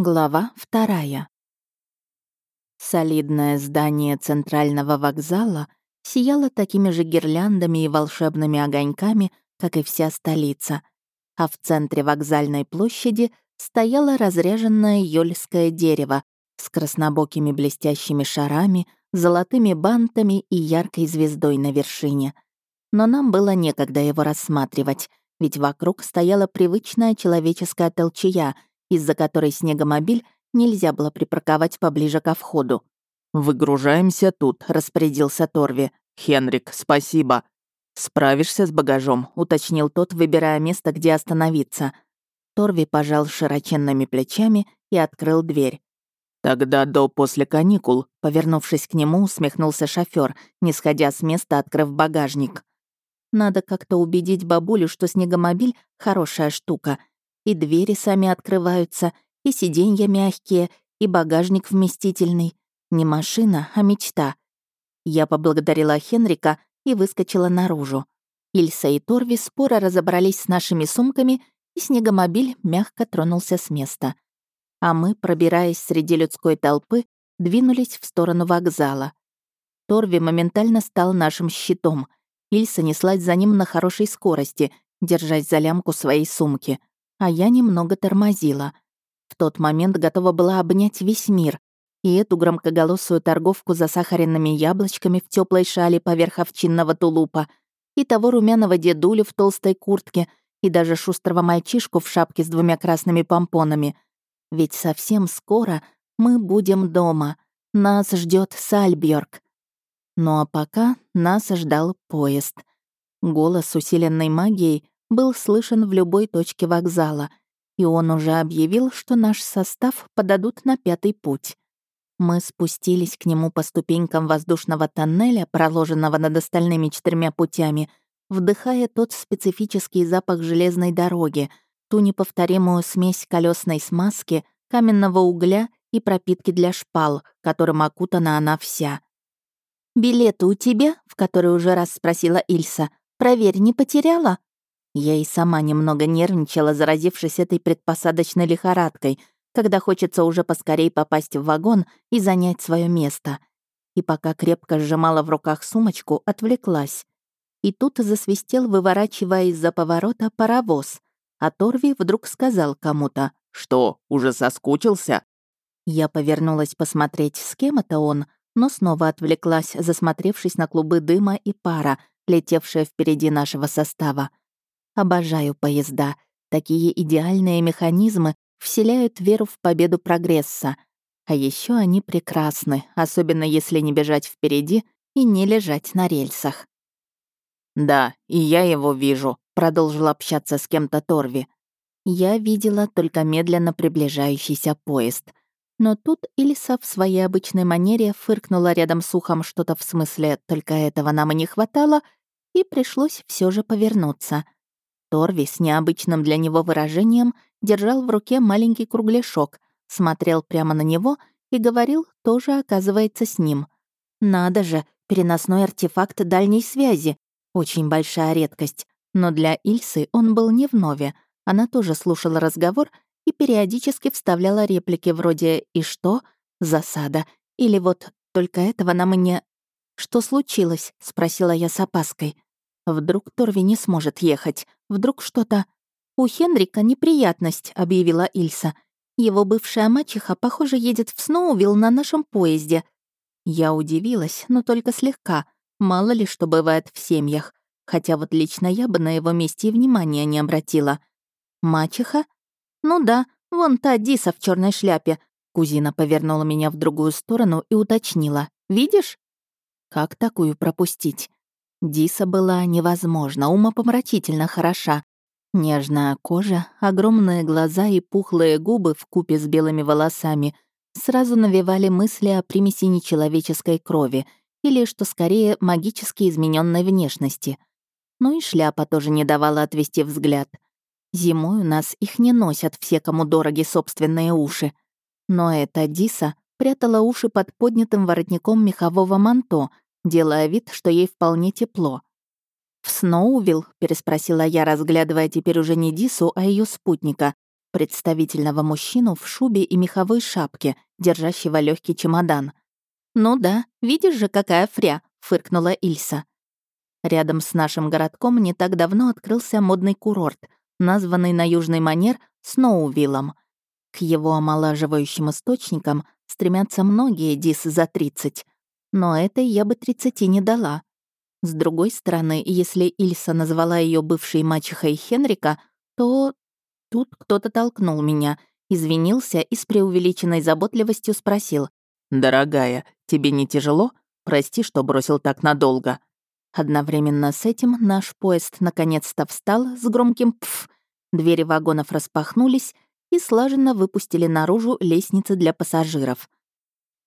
Глава вторая. Солидное здание центрального вокзала сияло такими же гирляндами и волшебными огоньками, как и вся столица. А в центре вокзальной площади стояло разряженное ёльское дерево с краснобокими блестящими шарами, золотыми бантами и яркой звездой на вершине. Но нам было некогда его рассматривать, ведь вокруг стояла привычная человеческая толчая — из-за которой снегомобиль нельзя было припарковать поближе ко входу. «Выгружаемся тут», — распорядился Торви. «Хенрик, спасибо». «Справишься с багажом», — уточнил тот, выбирая место, где остановиться. Торви пожал широченными плечами и открыл дверь. «Тогда до после каникул», — повернувшись к нему, усмехнулся шофер, не сходя с места, открыв багажник. «Надо как-то убедить бабулю, что снегомобиль — хорошая штука, и двери сами открываются, и сиденья мягкие, и багажник вместительный. Не машина, а мечта. Я поблагодарила Хенрика и выскочила наружу. Ильса и Торви споро разобрались с нашими сумками, и снегомобиль мягко тронулся с места. А мы, пробираясь среди людской толпы, двинулись в сторону вокзала. Торви моментально стал нашим щитом. Ильса неслась за ним на хорошей скорости, держась за лямку своей сумки а я немного тормозила. В тот момент готова была обнять весь мир. И эту громкоголосую торговку засахаренными яблочками в теплой шале поверх овчинного тулупа, и того румяного дедулю в толстой куртке, и даже шустрого мальчишку в шапке с двумя красными помпонами. Ведь совсем скоро мы будем дома. Нас ждет Сальбьорг. Ну а пока нас ждал поезд. Голос, усиленный магией, был слышен в любой точке вокзала, и он уже объявил, что наш состав подадут на пятый путь. Мы спустились к нему по ступенькам воздушного тоннеля, проложенного над остальными четырьмя путями, вдыхая тот специфический запах железной дороги, ту неповторимую смесь колесной смазки, каменного угля и пропитки для шпал, которым окутана она вся. «Билеты у тебя?» — в который уже раз спросила Ильса. «Проверь, не потеряла?» Я и сама немного нервничала, заразившись этой предпосадочной лихорадкой, когда хочется уже поскорей попасть в вагон и занять свое место. И пока крепко сжимала в руках сумочку, отвлеклась. И тут засвистел, выворачивая из-за поворота, паровоз. А Торви вдруг сказал кому-то. «Что, уже соскучился?» Я повернулась посмотреть, с кем это он, но снова отвлеклась, засмотревшись на клубы дыма и пара, летевшие впереди нашего состава. Обожаю поезда. Такие идеальные механизмы вселяют веру в победу прогресса. А еще они прекрасны, особенно если не бежать впереди и не лежать на рельсах. «Да, и я его вижу», — продолжил общаться с кем-то Торви. Я видела только медленно приближающийся поезд. Но тут Ильса в своей обычной манере фыркнула рядом с ухом что-то в смысле «только этого нам и не хватало», и пришлось все же повернуться — Торви с необычным для него выражением держал в руке маленький кругляшок, смотрел прямо на него и говорил, тоже оказывается с ним. «Надо же, переносной артефакт дальней связи. Очень большая редкость. Но для Ильсы он был не вновь. Она тоже слушала разговор и периодически вставляла реплики вроде «И что?» «Засада». Или вот «Только этого нам и не...» «Что случилось?» — спросила я с опаской. Вдруг Торви не сможет ехать. Вдруг что-то... «У Хенрика неприятность», — объявила Ильса. «Его бывшая мачеха, похоже, едет в Сноувилл на нашем поезде». Я удивилась, но только слегка. Мало ли что бывает в семьях. Хотя вот лично я бы на его месте и внимания не обратила. «Мачеха?» «Ну да, вон та Диса в черной шляпе». Кузина повернула меня в другую сторону и уточнила. «Видишь?» «Как такую пропустить?» Диса была невозможно, умопомрачительно хороша. Нежная кожа, огромные глаза и пухлые губы в купе с белыми волосами сразу навевали мысли о примеси нечеловеческой крови или, что скорее, магически измененной внешности. Ну и шляпа тоже не давала отвести взгляд. Зимой у нас их не носят все, кому дороги собственные уши. Но эта Диса прятала уши под поднятым воротником мехового манто — делая вид, что ей вполне тепло. «В Сноувилл?» — переспросила я, разглядывая теперь уже не Дису, а ее спутника. представительного мужчину в шубе и меховой шапке, держащего легкий чемодан. «Ну да, видишь же, какая фря!» — фыркнула Ильса. Рядом с нашим городком не так давно открылся модный курорт, названный на южный манер Сноувиллом. К его омолаживающим источникам стремятся многие дис за 30, но этой я бы 30 не дала. С другой стороны, если Ильса назвала ее бывшей мачехой Хенрика, то тут кто-то толкнул меня, извинился и с преувеличенной заботливостью спросил. «Дорогая, тебе не тяжело? Прости, что бросил так надолго». Одновременно с этим наш поезд наконец-то встал с громким «пф». Двери вагонов распахнулись и слаженно выпустили наружу лестницы для пассажиров.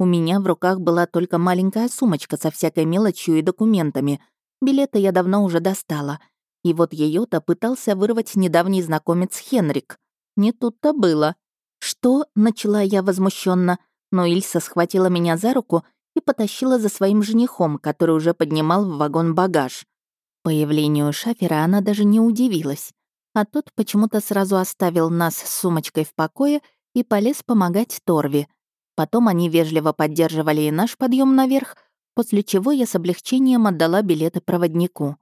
У меня в руках была только маленькая сумочка со всякой мелочью и документами. Билеты я давно уже достала. И вот ее то пытался вырвать недавний знакомец Хенрик. Не тут-то было. «Что?» — начала я возмущенно, но Ильса схватила меня за руку и потащила за своим женихом, который уже поднимал в вагон багаж. Появлению шафера она даже не удивилась. А тот почему-то сразу оставил нас с сумочкой в покое и полез помогать Торви. Потом они вежливо поддерживали и наш подъем наверх, после чего я с облегчением отдала билеты проводнику.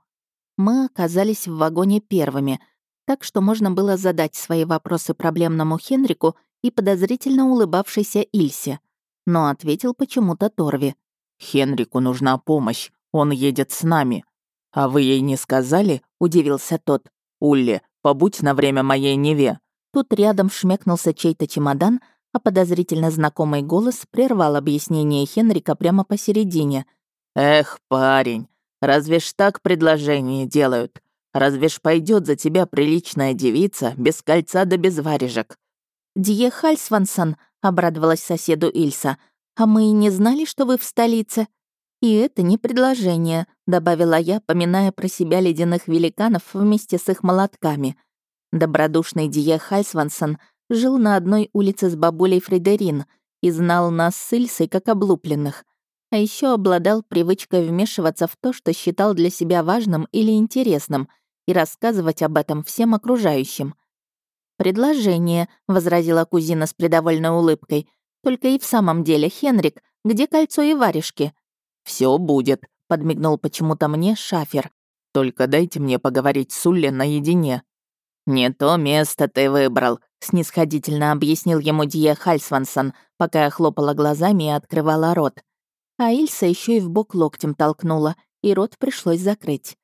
Мы оказались в вагоне первыми, так что можно было задать свои вопросы проблемному Хенрику и подозрительно улыбавшейся Ильсе. Но ответил почему-то Торви. «Хенрику нужна помощь, он едет с нами». «А вы ей не сказали?» — удивился тот. «Улли, побудь на время моей Неве». Тут рядом шмякнулся чей-то чемодан, а подозрительно знакомый голос прервал объяснение Хенрика прямо посередине. «Эх, парень, разве ж так предложение делают? Разве ж пойдет за тебя приличная девица без кольца да без варежек?» «Дье Хальсвансон», — обрадовалась соседу Ильса, «а мы и не знали, что вы в столице». «И это не предложение», — добавила я, поминая про себя ледяных великанов вместе с их молотками. Добродушный Дие Хальсвансон жил на одной улице с бабулей Фредерин и знал нас с Ильсой как облупленных. А еще обладал привычкой вмешиваться в то, что считал для себя важным или интересным, и рассказывать об этом всем окружающим. «Предложение», — возразила кузина с придовольной улыбкой. «Только и в самом деле, Хенрик, где кольцо и варежки?» Все будет», — подмигнул почему-то мне Шафер. «Только дайте мне поговорить с Улли наедине». «Не то место ты выбрал», — снисходительно объяснил ему Дия Хальсвансон, пока я хлопала глазами и открывала рот. А Ильса еще и в бок локтем толкнула, и рот пришлось закрыть.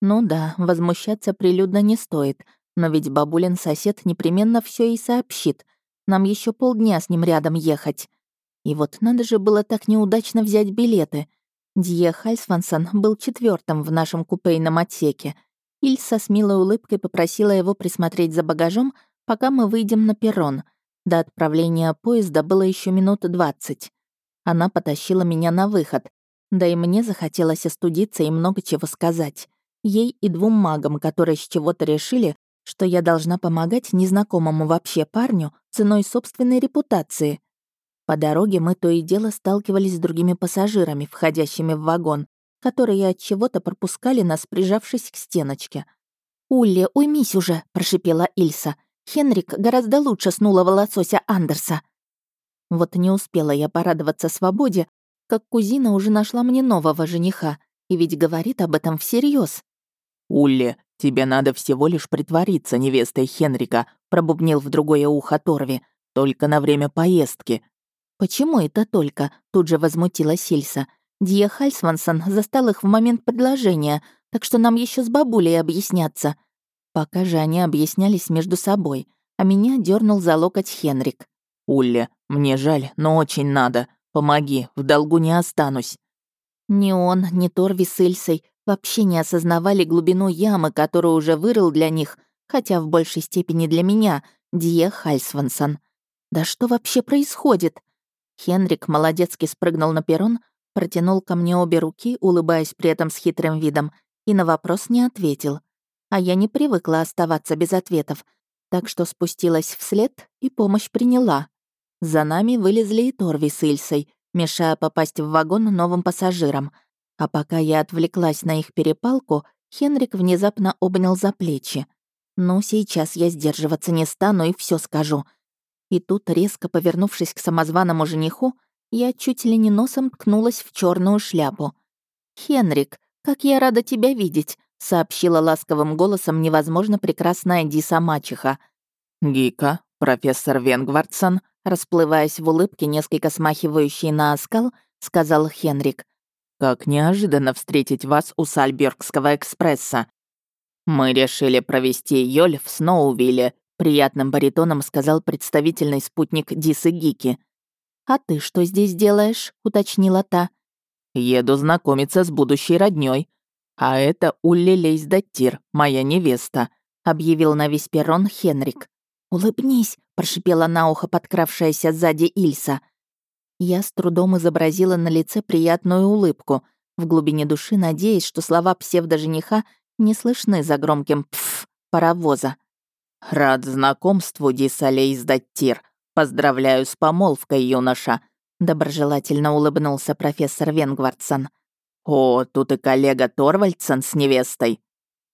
Ну да, возмущаться прилюдно не стоит, но ведь бабулин сосед непременно все и сообщит. Нам еще полдня с ним рядом ехать. И вот надо же было так неудачно взять билеты. Дье Хальсвансон был четвертым в нашем купейном отсеке, Ильса с милой улыбкой попросила его присмотреть за багажом, пока мы выйдем на перрон. До отправления поезда было еще минут двадцать. Она потащила меня на выход. Да и мне захотелось остудиться и много чего сказать. Ей и двум магам, которые с чего-то решили, что я должна помогать незнакомому вообще парню ценой собственной репутации. По дороге мы то и дело сталкивались с другими пассажирами, входящими в вагон, которые от чего-то пропускали нас, прижавшись к стеночке. «Улли, уймись уже!» — прошипела Ильса. «Хенрик гораздо лучше снулого лосося Андерса». Вот не успела я порадоваться свободе, как кузина уже нашла мне нового жениха, и ведь говорит об этом всерьез. «Улли, тебе надо всего лишь притвориться невестой Хенрика», пробубнил в другое ухо Торви. «Только на время поездки». «Почему это только?» — тут же возмутилась Ильса. Дье Хальсвансон застал их в момент предложения, так что нам еще с бабулей объясняться. Пока же они объяснялись между собой, а меня дернул за локоть Хенрик. «Улли, мне жаль, но очень надо. Помоги, в долгу не останусь». Ни он, ни Торви с Ильсой вообще не осознавали глубину ямы, которую уже вырыл для них, хотя в большей степени для меня, Дье Хальсвансон. Да что вообще происходит? Хенрик молодецки спрыгнул на перрон, Протянул ко мне обе руки, улыбаясь при этом с хитрым видом, и на вопрос не ответил. А я не привыкла оставаться без ответов, так что спустилась вслед и помощь приняла. За нами вылезли и Торви с Ильсой, мешая попасть в вагон новым пассажирам. А пока я отвлеклась на их перепалку, Хенрик внезапно обнял за плечи. Ну, сейчас я сдерживаться не стану и все скажу. И тут, резко повернувшись к самозваному жениху, я чуть ли не носом ткнулась в черную шляпу. «Хенрик, как я рада тебя видеть!» — сообщила ласковым голосом невозможно прекрасная Диса-мачеха. «Гика, профессор Венгвардсон», расплываясь в улыбке, несколько смахивающей на оскал, сказал Хенрик. «Как неожиданно встретить вас у Сальбергского экспресса. Мы решили провести Йоль в Сноувилле», приятным баритоном сказал представительный спутник Дисы Гики. «А ты что здесь делаешь?» — уточнила та. «Еду знакомиться с будущей роднёй. А это Улли Лейсдаттир, моя невеста», — объявил на весь перрон Хенрик. «Улыбнись», — прошипела на ухо подкравшаяся сзади Ильса. Я с трудом изобразила на лице приятную улыбку, в глубине души надеясь, что слова псевдожениха не слышны за громким «пф» паровоза. «Рад знакомству, Дисалей Сдаттир. Поздравляю с помолвкой, юноша», — доброжелательно улыбнулся профессор Венгвардсон. «О, тут и коллега Торвальдсен с невестой».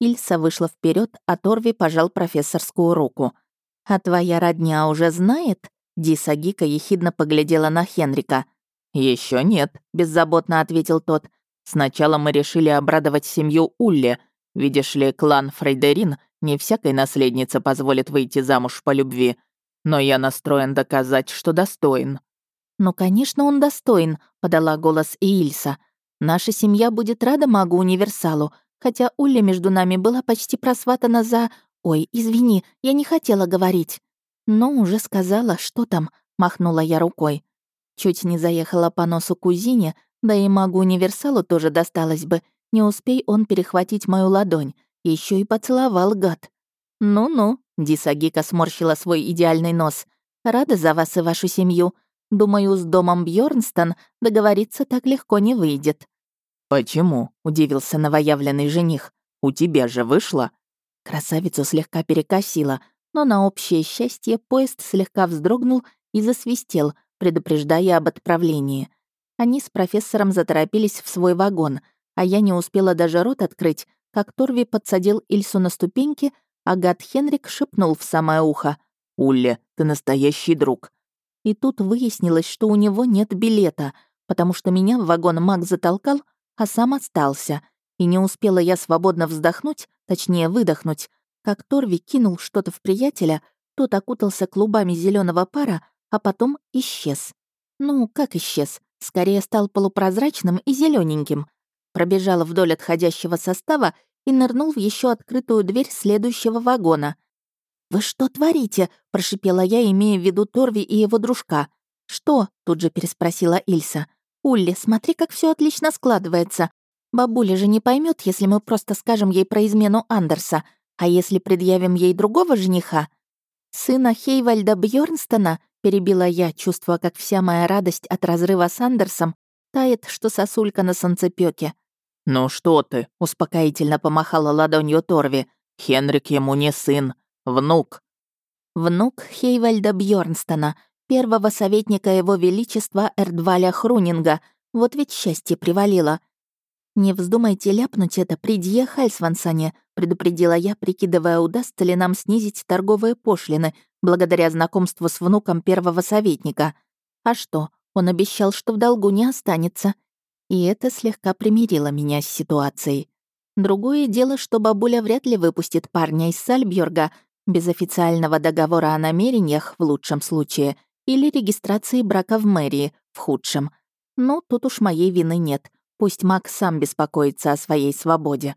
Ильса вышла вперед, а Торви пожал профессорскую руку — «А твоя родня уже знает?» Диса Гика ехидно поглядела на Хенрика. Еще нет», — беззаботно ответил тот. «Сначала мы решили обрадовать семью Улли. Видишь ли, клан Фрейдерин не всякой наследнице позволит выйти замуж по любви. Но я настроен доказать, что достоин». «Ну, конечно, он достоин», — подала голос Иильса. «Наша семья будет рада магу-универсалу, хотя Улли между нами была почти просватана за... «Ой, извини, я не хотела говорить». «Ну, уже сказала, что там?» — махнула я рукой. Чуть не заехала по носу кузине, да и магу-универсалу тоже досталось бы. Не успей он перехватить мою ладонь. еще и поцеловал гад. «Ну-ну», — Дисагика сморщила свой идеальный нос. «Рада за вас и вашу семью. Думаю, с домом Бьорнстон договориться так легко не выйдет». «Почему?» — удивился новоявленный жених. «У тебя же вышло?» Красавицу слегка перекосило, но на общее счастье поезд слегка вздрогнул и засвистел, предупреждая об отправлении. Они с профессором заторопились в свой вагон, а я не успела даже рот открыть, как Торви подсадил Ильсу на ступеньки, а гад Хенрик шепнул в самое ухо. «Улля, ты настоящий друг». И тут выяснилось, что у него нет билета, потому что меня в вагон маг затолкал, а сам остался. И не успела я свободно вздохнуть, точнее выдохнуть, как Торви кинул что-то в приятеля, тот окутался клубами зеленого пара, а потом исчез. Ну, как исчез? Скорее стал полупрозрачным и зелененьким. Пробежал вдоль отходящего состава и нырнул в еще открытую дверь следующего вагона. «Вы что творите?» — прошипела я, имея в виду Торви и его дружка. «Что?» — тут же переспросила Ильса. «Улли, смотри, как все отлично складывается. Бабуля же не поймет, если мы просто скажем ей про измену Андерса, а если предъявим ей другого жениха? Сына Хейвальда Бьорнстона, перебила я, чувствуя, как вся моя радость от разрыва с Андерсом тает, что сосулька на солнцепёке. «Ну что ты?» — успокоительно помахала ладонью Торви. «Хенрик ему не сын, внук». Внук Хейвальда Бьорнстона, первого советника его величества Эрдваля Хрунинга. Вот ведь счастье привалило. «Не вздумайте ляпнуть это при Дье Хальсвансоне», предупредила я, прикидывая, удастся ли нам снизить торговые пошлины благодаря знакомству с внуком первого советника. А что, он обещал, что в долгу не останется. И это слегка примирило меня с ситуацией. Другое дело, что бабуля вряд ли выпустит парня из Сальбьорга без официального договора о намерениях в лучшем случае или регистрации брака в мэрии в худшем. Ну, тут уж моей вины нет — Пусть Мак сам беспокоится о своей свободе.